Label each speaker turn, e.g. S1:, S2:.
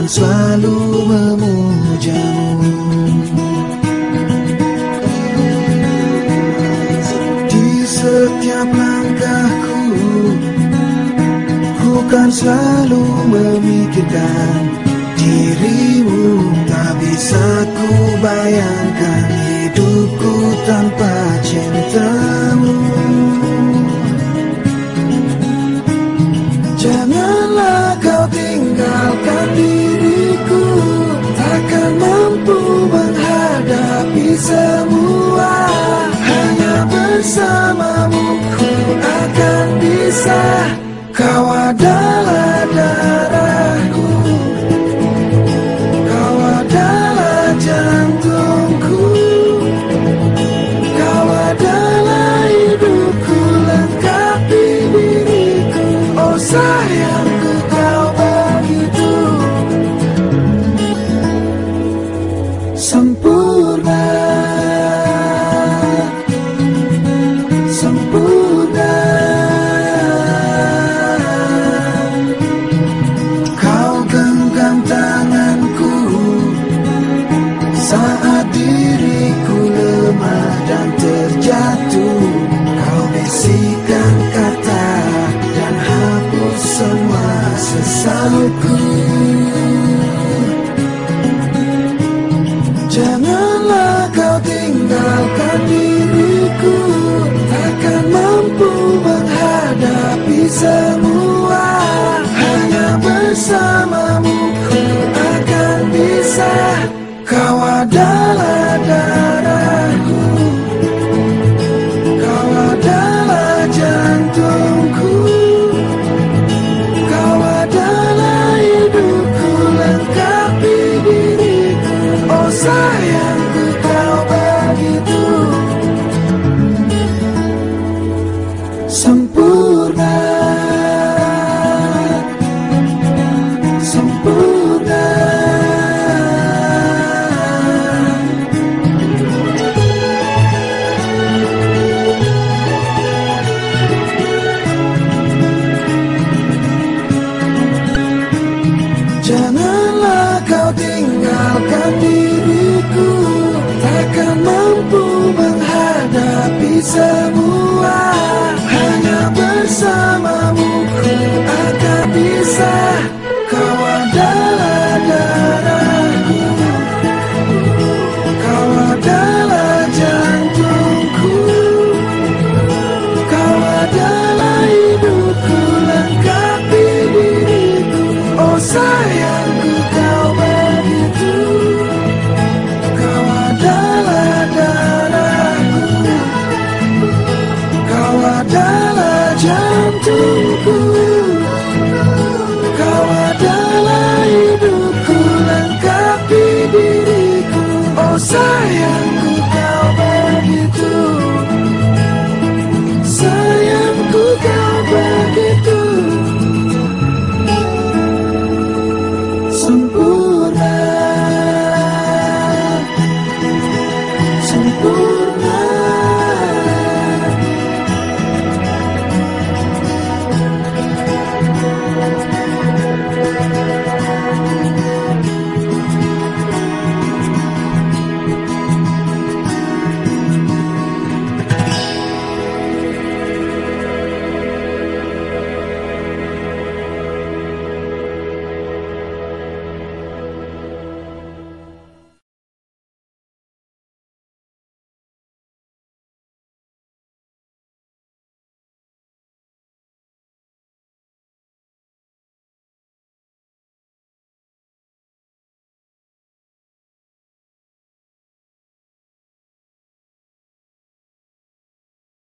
S1: kan selalu memujamu. Di setiap langkahku Ku kan selalu memikirkan dirimu Tak bisa ku bayangkan hidupku tanpa cintamu Kau adalah Saat diriku lemah dan terjatuh Kau bisikan kata dan hapus semua sesalku Kau adalah semua Hanya bersamamu. Ku akan bisa Kau adalah darahku. Kau adalah jantungku Kau adalah hidupku lengkapi diriku. Oh sayang adalah jantungku. Kau adalah hidupku Lengkapi diriku. Oh sayang